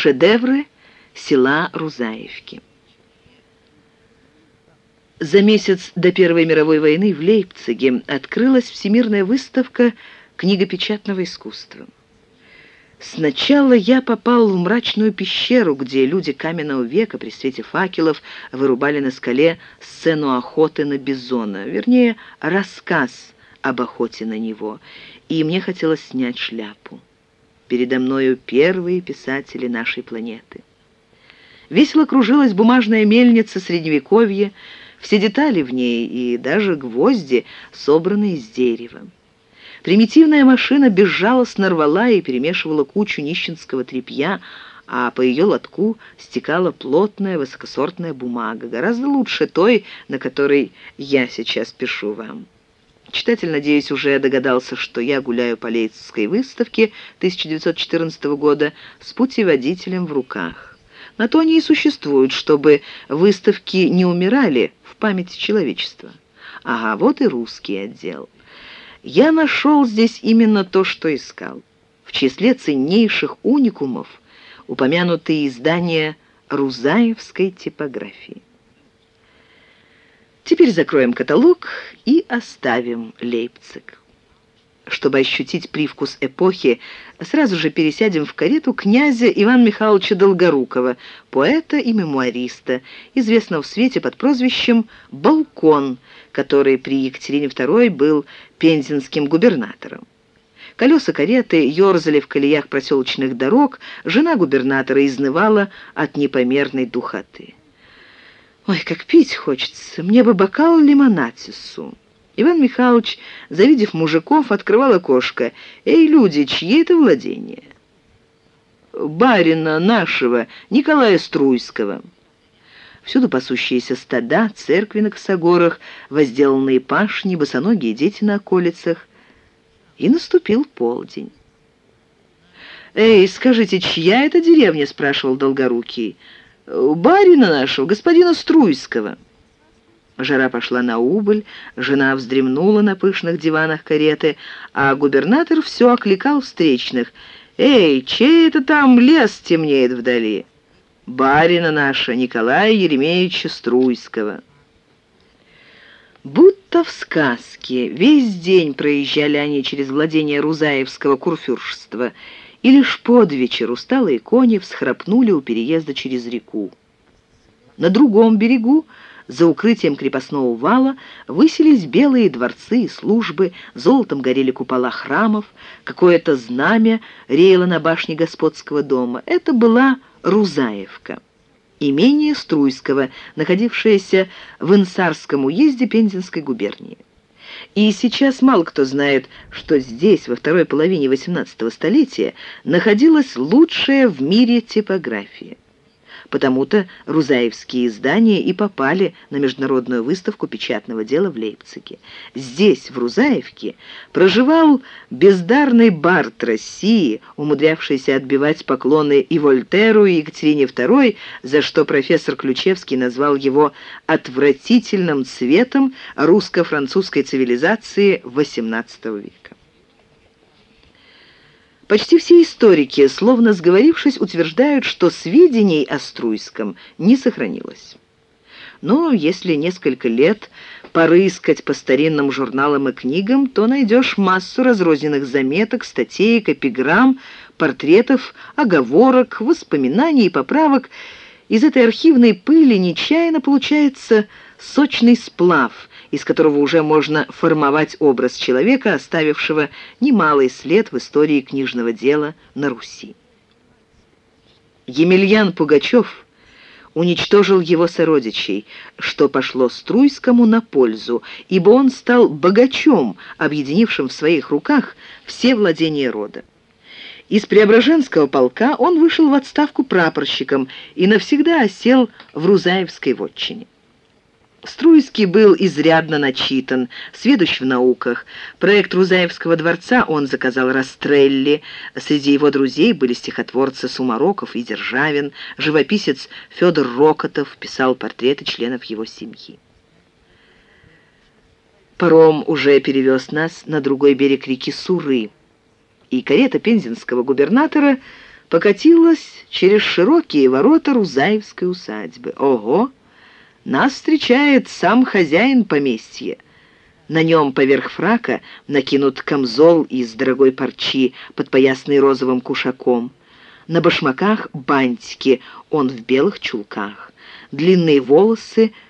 Шедевры села Рузаевки. За месяц до Первой мировой войны в Лейпциге открылась Всемирная выставка книгопечатного искусства. Сначала я попал в мрачную пещеру, где люди каменного века при свете факелов вырубали на скале сцену охоты на бизона, вернее, рассказ об охоте на него, и мне хотелось снять шляпу. Передо мною первые писатели нашей планеты. Весело кружилась бумажная мельница Средневековья, все детали в ней и даже гвозди собраны из дерева. Примитивная машина безжалостно рвала и перемешивала кучу нищенского тряпья, а по ее лотку стекала плотная высокосортная бумага, гораздо лучше той, на которой я сейчас пишу вам. Читатель, надеюсь, уже догадался, что я гуляю по Лейцкой выставке 1914 года с путеводителем в руках. На то они и существуют, чтобы выставки не умирали в памяти человечества. Ага, вот и русский отдел. Я нашел здесь именно то, что искал. В числе ценнейших уникумов упомянутые издания Рузаевской типографии. Теперь закроем каталог и оставим Лейпциг. Чтобы ощутить привкус эпохи, сразу же пересядем в карету князя Ивана Михайловича Долгорукова, поэта и мемуариста, известного в свете под прозвищем «Балкон», который при Екатерине II был пензенским губернатором. Колеса кареты ерзали в колеях проселочных дорог, жена губернатора изнывала от непомерной духоты. «Ой, как пить хочется! Мне бы бокал лимонатису!» Иван Михайлович, завидев мужиков, открывал окошко. «Эй, люди, чьи это владения?» «Барина нашего, Николая Струйского». Всюду пасущиеся стада, церкви на косогорах, возделанные пашни, босоногие дети на околицах. И наступил полдень. «Эй, скажите, чья это деревня?» — спрашивал Долгорукий барина нашего, господина Струйского». Жара пошла на убыль, жена вздремнула на пышных диванах кареты, а губернатор все окликал встречных. «Эй, чей это там лес темнеет вдали?» «Барина наша, Николая Еремеевича Струйского». Будто в сказке, весь день проезжали они через владение Рузаевского курфюршества — и лишь под вечер усталые кони всхрапнули у переезда через реку. На другом берегу, за укрытием крепостного вала, высились белые дворцы и службы, золотом горели купола храмов, какое-то знамя реяло на башне господского дома. Это была Рузаевка, имение Струйского, находившееся в Инсарском уезде Пензенской губернии. И сейчас мало кто знает, что здесь, во второй половине XVIII столетия, находилась лучшая в мире типография. Потому-то рузаевские издания и попали на международную выставку печатного дела в Лейпциге. Здесь, в Рузаевке, проживал бездарный бард России, умудрявшийся отбивать поклоны и Вольтеру, и Екатерине II, за что профессор Ключевский назвал его «отвратительным цветом русско-французской цивилизации XVIII века». Почти все историки, словно сговорившись, утверждают, что сведений о Струйском не сохранилось. Но если несколько лет порыскать по старинным журналам и книгам, то найдешь массу разрозненных заметок, статей, эпиграмм, портретов, оговорок, воспоминаний и поправок. Из этой архивной пыли нечаянно получается сочный сплав, из которого уже можно формовать образ человека, оставившего немалый след в истории книжного дела на Руси. Емельян Пугачев уничтожил его сородичей, что пошло Струйскому на пользу, ибо он стал богачом, объединившим в своих руках все владения рода. Из Преображенского полка он вышел в отставку прапорщиком и навсегда осел в Рузаевской вотчине. Струйский был изрядно начитан, сведущ в науках. Проект Рузаевского дворца он заказал Растрелли. Среди его друзей были стихотворцы Сумароков и Державин. Живописец Федор Рокотов писал портреты членов его семьи. Паром уже перевез нас на другой берег реки Суры, и карета пензенского губернатора покатилась через широкие ворота Рузаевской усадьбы. Ого! Нас встречает сам хозяин поместья. На нем поверх фрака накинут камзол из дорогой парчи, подпоясный розовым кушаком. На башмаках бантики, он в белых чулках. Длинные волосы —